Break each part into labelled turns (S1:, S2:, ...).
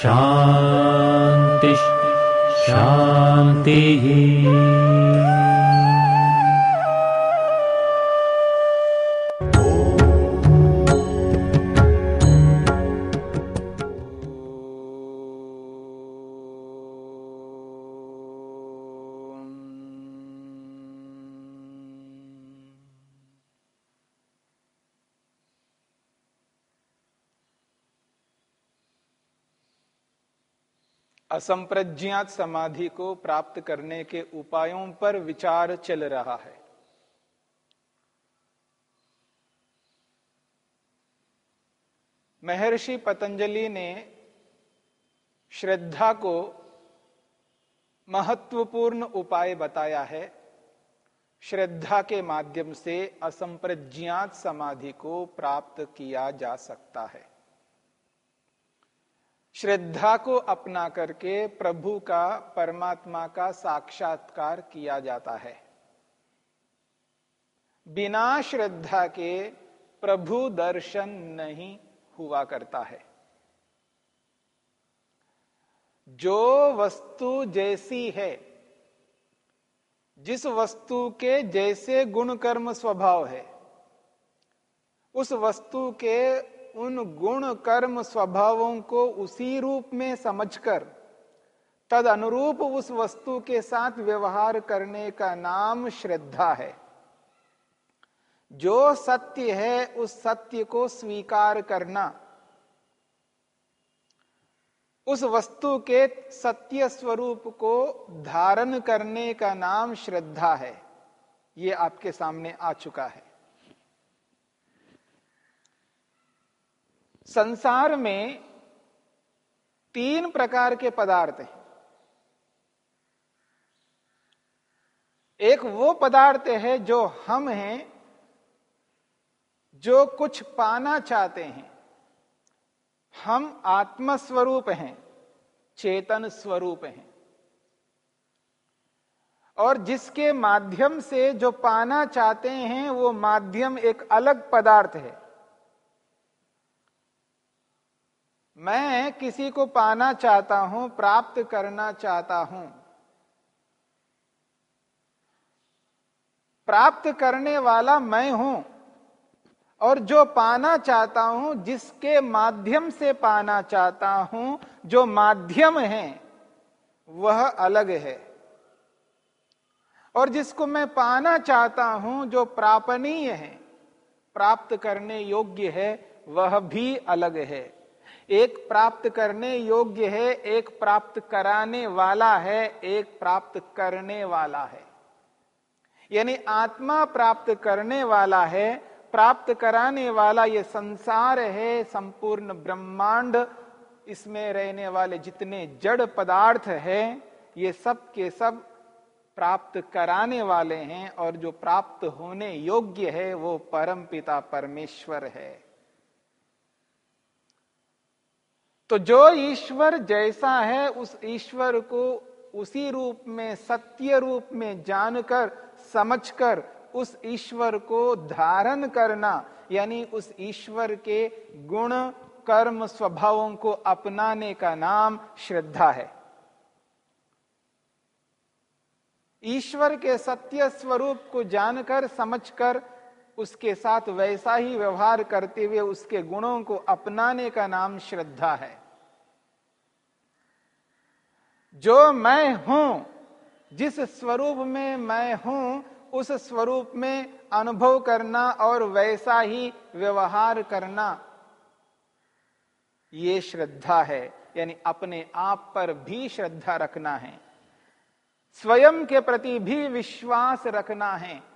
S1: शान्तिः शान्तिः
S2: असंप्रज्ञात समाधि को प्राप्त करने के उपायों पर विचार चल रहा है। महर्षि पतंजलि ने श्रद्धा को महत्वपूर्ण उपाय बताया है। श्रद्धा के माध्यम से असंप्रज्ञात समाधि को प्राप्त किया जा सकता है। श्रद्धा को अपना करके प्रभु का, परमात्मा का साक्षात्कार किया जाता है। बिना श्रद्धा के प्रभु दर्शन नहीं हुआ करता है। जो वस्तु जैसी है, जिस वस्तु के जैसे गुण कर्म स्वभाव है, उस वस्तु के उन गुण कर्म स्वभावों को उसी रूप में समझकर तद अनुरूप उस वस्तु के साथ व्यवहार करने का नाम श्रद्धा है। जो सत्य है, उस सत्य को स्वीकार करना, उस वस्तु के सत्य स्वरूप को धारण करने का नाम श्रद्धा है। ये आपके सामने आ चुका है। संसार में तीन प्रकार के पदार्थ हैं। एक वो पदार्थ है जो हम हैं, जो कुछ पाना चाहते हैं। हम आत्मस्वरूप हैं, चेतन स्वरूप हैं। और जिसके माध्यम से जो पाना चाहते हैं, वो माध्यम एक अलग पदार्थ है। मैं किसी को पाना चाहता हूँ, प्राप्त करना चाहता हूँ। प्राप्त करने वाला मैं हूँ और जो पाना चाहता हूँ, जिसके माध्यम से पाना चाहता हूँ, जो माध्यम है, वह अलग है। और जिसको मैं पाना चाहता हूँ, जो प्रापणीय है, प्राप्त करने योग्य है, वह भी अलग है। एक प्राप्त करने योग्य है, एक प्राप्त कराने वाला है, एक प्राप्त करने वाला है। यानी आत्मा प्राप्त करने वाला है, प्राप्त कराने वाला ये संसार है, संपूर्ण ब्रह्मांड, इसमें रहने वाले जितने जड़ पदार्थ है, ये सब के सब प्राप्त कराने वाले हैं और जो प्राप्त होने योग्य है, वो परम पिता परमेश्वर है। तो जो ईश्वर जैसा है, उस ईश्वर को उसी रूप में, सत्य रूप में जानकर, समझकर, उस ईश्वर को धारण करना, यानी उस ईश्वर के गुण, कर्म, स्वभावों को अपनाने का नाम श्रद्धा है। ईश्वर के सत्य स्वरूप को जानकर, समझकर उसके साथ वैसा ही व्यवहार करते हुए उसके गुणों को अपनाने का नाम श्रद्धा है। जो मैं हूँ, जिस स्वरूप में मैं हूँ, उस स्वरूप में अनुभव करना और वैसा ही व्यवहार करना, ये श्रद्धा है। यानी अपने आप पर भी श्रद्धा रखना है। स्वयं के प्रति भी विश्वास रखना है।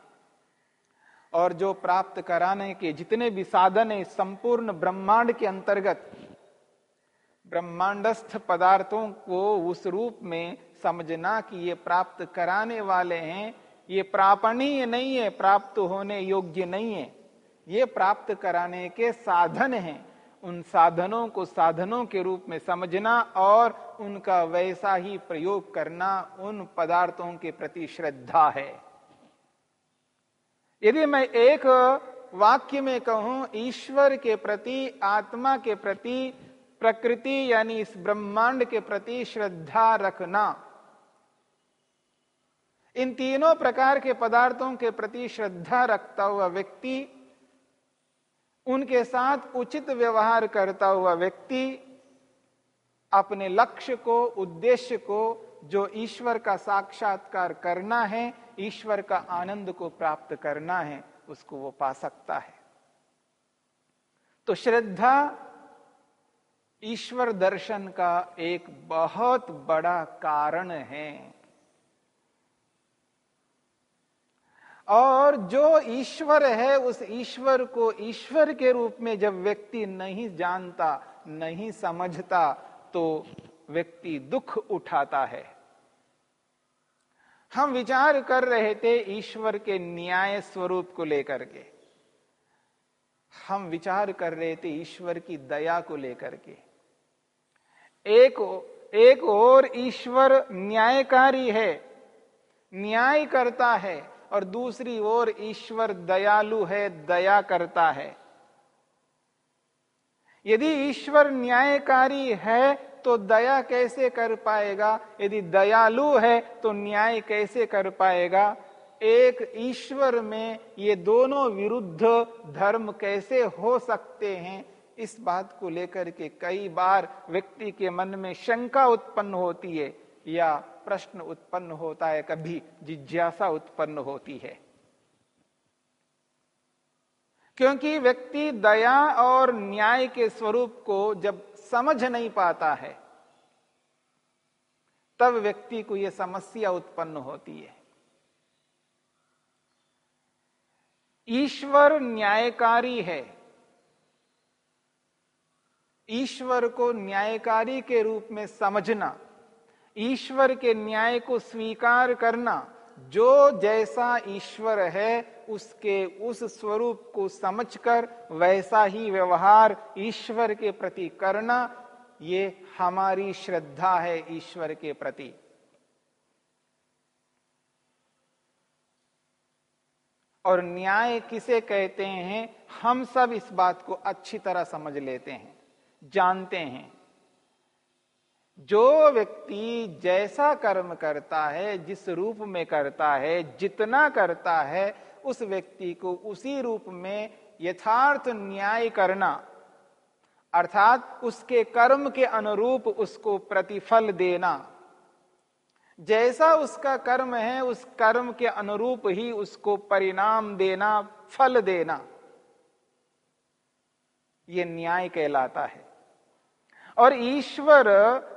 S2: और जो प्राप्त कराने के जितने भी साधन है, संपूर्ण ब्रह्मांड के अंतर्गत, ब्रह्मांडस्थ पदार्थों को उस रूप में समझना कि ये प्राप्त कराने वाले हैं, ये प्रापणीय नहीं है, प्राप्त होने योग्य नहीं है। ये प्राप्त कराने के साधन हैं। उन साधनों को साधनों के रूप में समझना और उनका वैसा ही प्रयोग करना उन पदार्थों के प्रति श्रद्धा है। यदि मैं एक वाक्य में कहूँ, ईश्वर के प्रति, आत्मा के प्रति, प्रकृति यानी इस ब्रह्मांड के प्रति श्रद्धा रखना। इन तीनों प्रकार के पदार्थों के प्रति श्रद्धा रखता हुआ व्यक्ति, उनके साथ उचित व्यवहार करता हुआ व्यक्ति, अपने लक्ष्य को, उद्देश्य को जो ईश्वर का साक्षात्कार करना है, ईश्वर का आनंद को प्राप्त करना है, उसको वो पा सकता है। तो श्रद्धा ईश्वर दर्शन का एक बहुत बड़ा कारण है। और जो ईश्वर है, उस ईश्वर को ईश्वर के रूप में जब व्यक्ति नहीं जानता, नहीं समझता तो व्यक्ति दुख उठाता है। हम विचार कर रहे थे ईश्वर के न्याय स्वरूप को लेकर के। हम विचार कर रहे थे ईश्वर की दया को लेकर के। एक एक और ईश्वर न्यायकारी है, न्याय करता है और दूसरी ओर ईश्वर दयालु है, दया करता है। यदि ईश्वर न्यायकारी है तो दया कैसे कर पाएगा? यदि दयालु है तो न्याय कैसे कर पाएगा? एक ईश्वर में ये दोनों विरुद्ध धर्म कैसे हो सकते हैं? इस बात को लेकर के कई बार व्यक्ति के मन में शंका उत्पन्न होती है, या प्रश्न उत्पन्न होता है कभी, जिज्ञासा उत्पन्न होती है। क्योंकि व्यक्ति दया और न्याय के स्वरूप को जब समझ नहीं पाता है, तब व्यक्ति को यह समस्या उत्पन्न होती है। ईश्वर न्यायकारी है। ईश्वर को न्यायकारी के रूप में समझना, ईश्वर के न्याय को स्वीकार करना जो जैसा ईश्वर है, उसके उस स्वरूप को समझकर वैसा ही व्यवहार ईश्वर के प्रति करना, ये हमारी श्रद्धा है ईश्वर के प्रति। और न्याय किसे कहते हैं? हम सब इस बात को अच्छी तरह समझ लेते हैं, जानते हैं। जो व्यक्ति जैसा कर्म करता है, जिस रूप में करता है, जितना करता है, उस व्यक्ति को उसी रूप में यथार्थ न्याय करना, अर्थात उसके कर्म के अनुरूप उसको प्रतिफल देना। जैसा उसका कर्म है, उस कर्म के अनुरूप ही उसको परिणाम देना, फल देना। यह न्याय कहलाता है। और ईश्वर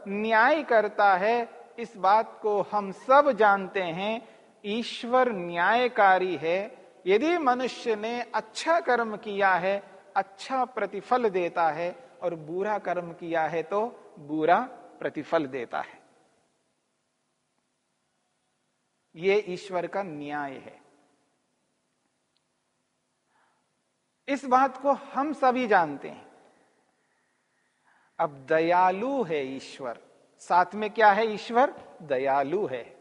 S2: न्याय करता है, इस बात को हम सब जानते हैं, ईश्वर न्यायकारी है। यदि मनुष्य ने अच्छा कर्म किया है अच्छा प्रतिफल देता है और बुरा कर्म किया है तो बुरा प्रतिफल देता है। ये ईश्वर का न्याय है। इस बात को हम सभी जानते हैं। अब दयालु है ईश्वर। साथ में क्या है ईश्वर? दयालु है।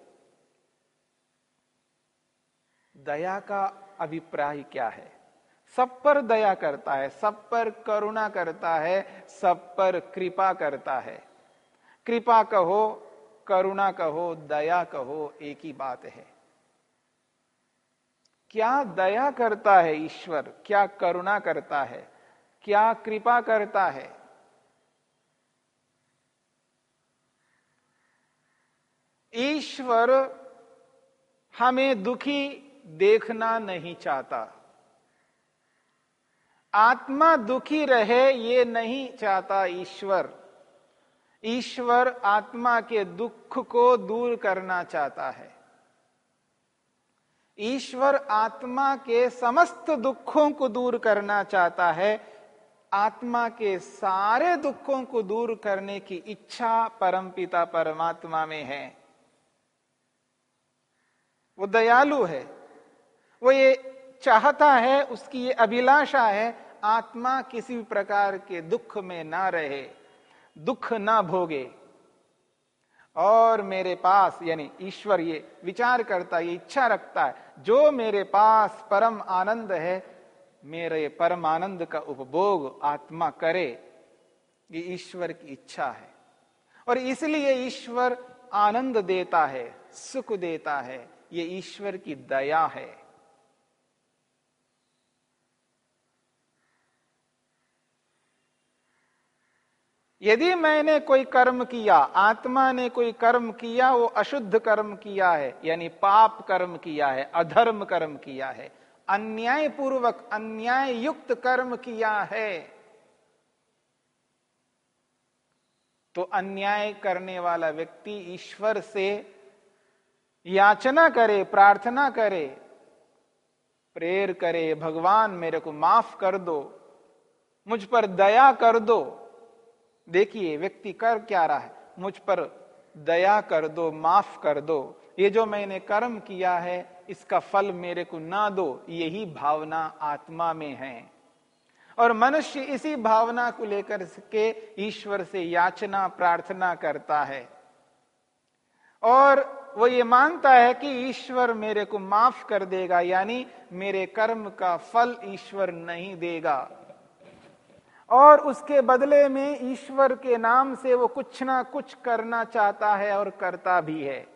S2: दया का अभिप्राय क्या है? सब पर दया करता है, सब पर करुणा करता है, सब पर कृपा करता है। कृपा कहो, करुणा कहो, दया कहो, एक ही बात है। क्या दया करता है ईश्वर? क्या करुणा करता है? क्या कृपा करता है? ईश्वर हमें दुखी देखना नहीं चाहता। आत्मा दुखी रहे ये नहीं चाहता ईश्वर। ईश्वर आत्मा के दुख को दूर करना चाहता है। ईश्वर आत्मा के समस्त दुखों को दूर करना चाहता है। आत्मा के सारे दुखों को दूर करने की इच्छा परमपिता परमात्मा में है। वो दयालु है। वो ये चाहता है, उसकी ये अभिलाषा है, आत्मा किसी भी प्रकार के दुख में ना रहे, दुख ना भोगे। और मेरे पास, यानी ईश्वर ये विचार करता ये इच्छा रखता है, जो मेरे पास परम आनंद है, मेरे परम आनंद का उपभोग आत्मा करे, ये ईश्वर की इच्छा है। और इसलिए ईश्वर आनंद देता है, सुख देता है ये ईश्वर की दया है। यदि मैंने कोई कर्म किया, आत्मा ने कोई कर्म किया, वो अशुद्ध कर्म किया है, यानी पाप कर्म किया है, अधर्म कर्म किया है अन्याय पूर्वक अन्याय युक्त कर्म किया है तो अन्याय करने वाला व्यक्ति ईश्वर से याचना करे, प्रार्थना करे, प्रेर करे, भगवान मेरे को माफ़ कर दो, मुझ पर दया कर दो। देखिए, व्यक्ति कर क्या रहा है? मुझ पर दया कर दो, माफ़ कर दो। ये जो मैंने कर्म किया है, इसका फल मेरे को ना दो, यही भावना आत्मा में है। और मनुष्य इसी भावना को लेकर के ईश्वर से याचना, प्रार्थना करता है। और वो ये मानता है कि ईश्वर मेरे को माफ़ कर देगा, यानी मेरे कर्म का फल ईश्वर नहीं देगा। और उसके बदले में ईश्वर के नाम से वो कुछ ना कुछ करना चाहता है और करता भी है।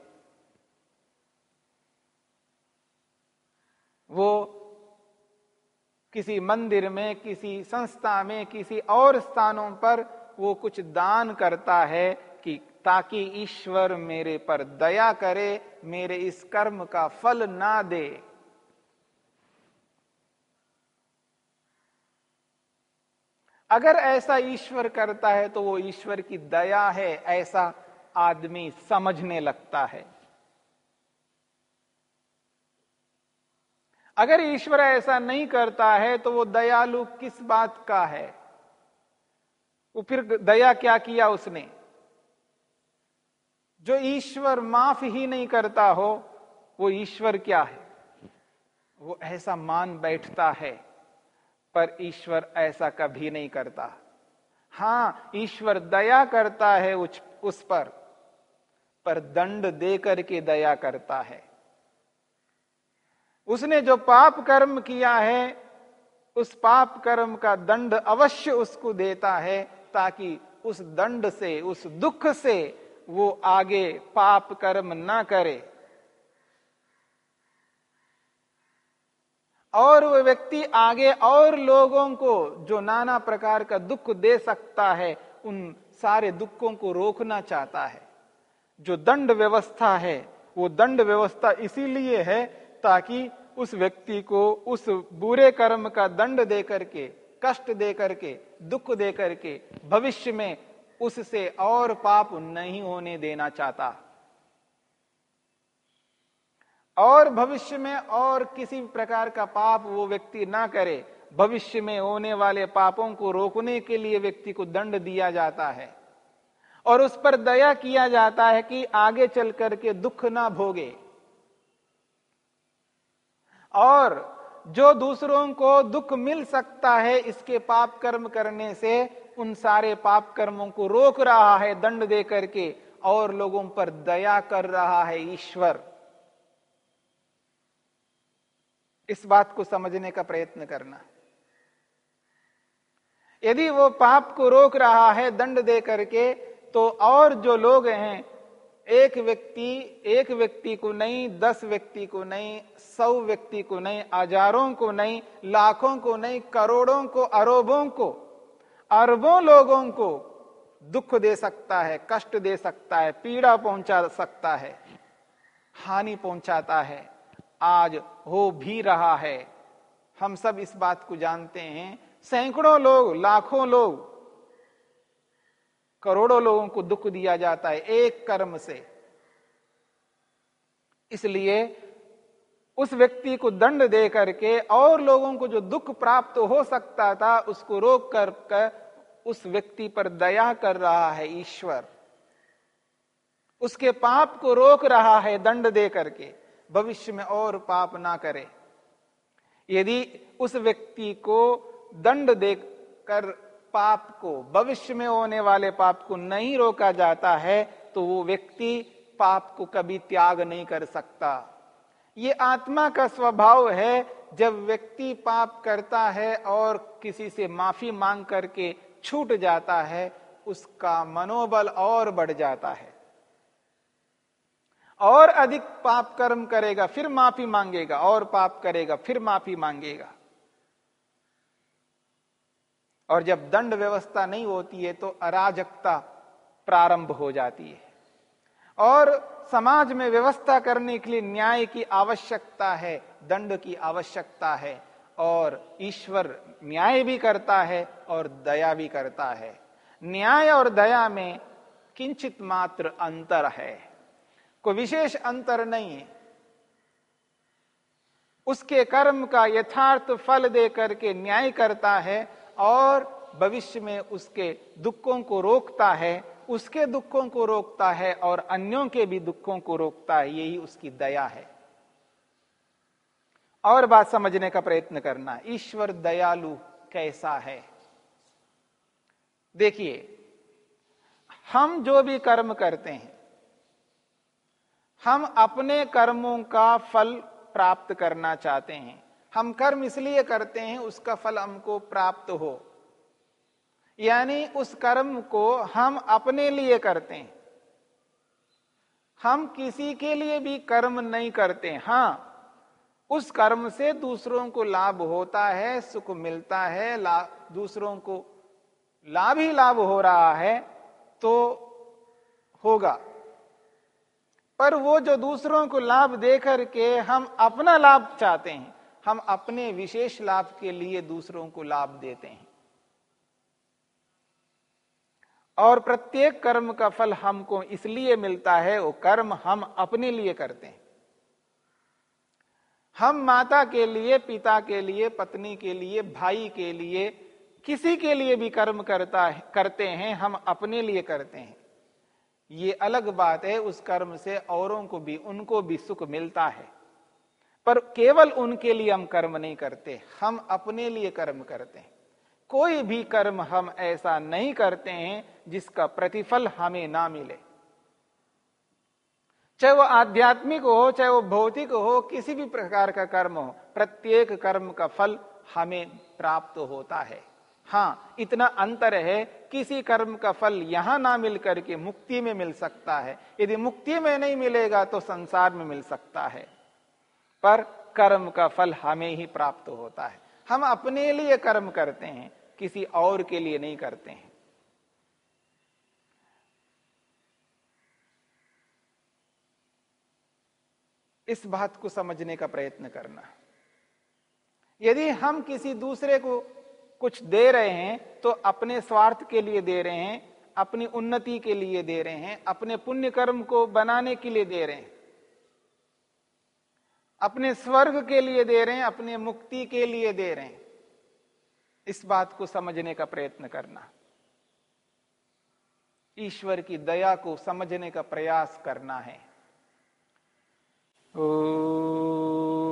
S2: वो किसी मंदिर में, किसी संस्था में, किसी और स्थानों पर वो कुछ दान करता है ताकि ईश्वर मेरे पर दया करे, मेरे इस कर्म का फल ना दे। अगर ऐसा ईश्वर करता है तो वो ईश्वर की दया है, ऐसा आदमी समझने लगता है। अगर ईश्वर ऐसा नहीं करता है तो वो दयालु किस बात का है? वो फिर दया क्या किया उसने? जो ईश्वर माफ़ ही नहीं करता हो, वो ईश्वर क्या है? वो ऐसा मान बैठता है, पर ईश्वर ऐसा कभी नहीं करता। हाँ, ईश्वर दया करता है उस पर पर दंड दे करके दया करता है। उसने जो पाप कर्म किया है, उस पाप कर्म का दंड अवश्य उसको देता है, ताकि उस दंड से, उस दुख से वो आगे पाप कर्म ना करे। और वो व्यक्ति आगे और लोगों को जो नाना प्रकार का दुख दे सकता है, उन सारे दुखों को रोकना चाहता है। जो दंड व्यवस्था है, वो दंड व्यवस्था इसीलिए है ताकि उस व्यक्ति को उस बुरे कर्म का दंड दे करके, कष्ट दे करके, दुख दे करके, भविष्य में उससे और पाप नहीं होने देना चाहता। और भविष्य में और किसी प्रकार का पाप वो व्यक्ति ना करे, भविष्य में होने वाले पापों को रोकने के लिए व्यक्ति को दंड दिया जाता है। और उस पर दया किया जाता है कि आगे चल करके दुख ना भोगे। और जो दूसरों को दुख मिल सकता है, इसके पाप कर्म करने से उन सारे पाप कर्मों को रोक रहा है, दंड दे करके और लोगों पर दया कर रहा है ईश्वर। इस बात को समझने का प्रयत्न करना। यदि वो पाप को रोक रहा है, दंड दे करके तो और जो लोग हैं, एक व्यक्ति एक व्यक्ति को नहीं, दस व्यक्ति को नहीं, सौ व्यक्ति को नहीं, हज़ारों को नहीं, लाखों को नहीं, करोड़ों को, अरबों को अरबों लोगों को दुख दे सकता है कष्ट दे सकता है पीड़ा पहुँचा सकता है हानि पहुंचाता है। आज हो भी रहा है। हम सब इस बात को जानते हैं। सैकड़ों लोग लाखों लोग करोड़ों लोगों को दुख दिया जाता है एक कर्म से। इसलिए उस व्यक्ति को दंड दे करके और लोगों को जो दुख प्राप्त हो सकता था उसको रोक कर, कर उस व्यक्ति पर दया कर रहा है ईश्वर। उसके पाप को रोक रहा है दंड दे करके भविष्य में और पाप ना करे। यदि उस व्यक्ति को दंड देकर पाप को, भविष्य में होने वाले पाप को नहीं रोका जाता है तो वो व्यक्ति पाप को कभी त्याग नहीं कर सकता। ये आत्मा का स्वभाव है, जब व्यक्ति पाप करता है और किसी से माफ़ी मांग करके छूट जाता है, उसका मनोबल और बढ़ जाता है। और अधिक पाप कर्म करेगा, फिर माफ़ी मांगेगा, और पाप करेगा, फिर माफ़ी मांगेगा। और जब दंड व्यवस्था नहीं होती है तो अराजकता प्रारंभ हो जाती है। और समाज में व्यवस्था करने के लिए न्याय की आवश्यकता है, दंड की आवश्यकता है। और ईश्वर न्याय भी करता है और दया भी करता है। न्याय और दया में किंचित मात्र अंतर है। कोई विशेष अंतर नहीं है। उसके कर्म का यथार्थ फल दे करके न्याय करता है और भविष्य में उसके दुखों को रोकता है, उसके दुखों को रोकता है और अन्यों के भी दुखों को रोकता है, यही उसकी दया है। और बात समझने का प्रयत्न करना, ईश्वर दयालु कैसा है? देखिए, हम जो भी कर्म करते हैं, हम अपने कर्मों का फल प्राप्त करना चाहते हैं। हम कर्म इसलिए करते हैं, उसका फल हमको प्राप्त हो। यानी उस कर्म को हम अपने लिए करते हैं। हम किसी के लिए भी कर्म नहीं करते, हाँ। उस कर्म से दूसरों को लाभ होता है, सुख मिलता है दूसरों को लाभ ही लाभ हो रहा है तो होगा। पर वो जो दूसरों को लाभ देकर के हम अपना लाभ चाहते हैं, हम अपने विशेष लाभ के लिए दूसरों को लाभ देते हैं। और प्रत्येक कर्म का फल हमको इसलिए मिलता है, वो कर्म हम अपने लिए करते हैं। हम माता के लिए, पिता के लिए, पत्नी के लिए, भाई के लिए किसी के लिए भी कर्म करता है, करते हैं, हम अपने लिए करते हैं। ये अलग बात है, उस कर्म से औरों को भी, उनको भी सुख मिलता है। पर केवल उनके लिए हम कर्म नहीं करते, हम अपने लिए कर्म करते हैं। कोई भी कर्म हम ऐसा नहीं करते हैं जिसका प्रतिफल हमें ना मिले। चाहे वो आध्यात्मिक हो, चाहे वो भौतिक हो, किसी भी प्रकार का कर्म हो, प्रत्येक कर्म का फल हमें प्राप्त होता है। हाँ इतना अंतर है, किसी कर्म का फल यहाँ ना मिल करके मुक्ति में मिल सकता है। यदि मुक्ति में नहीं मिलेगा तो संसार में मिल सकता है। पर कर्म का फल हमें ही प्राप्त होता है। हम अपने लिए कर्म करते हैं, किसी और के लिए नहीं करते हैं। इस बात को समझने का प्रयत्न करना। यदि हम किसी दूसरे को कुछ दे रहे हैं तो अपने स्वार्थ के लिए दे रहे हैं, अपनी उन्नति के लिए दे रहे हैं, अपने पुण्य कर्म को बनाने के लिए दे रहे हैं, अपने स्वर्ग के लिए दे रहे हैं, अपने मुक्ति के लिए दे रहे हैं, इस बात को समझने का प्रयत्न करना। ईश्वर की दया को समझने का प्रयास करना है। Oh.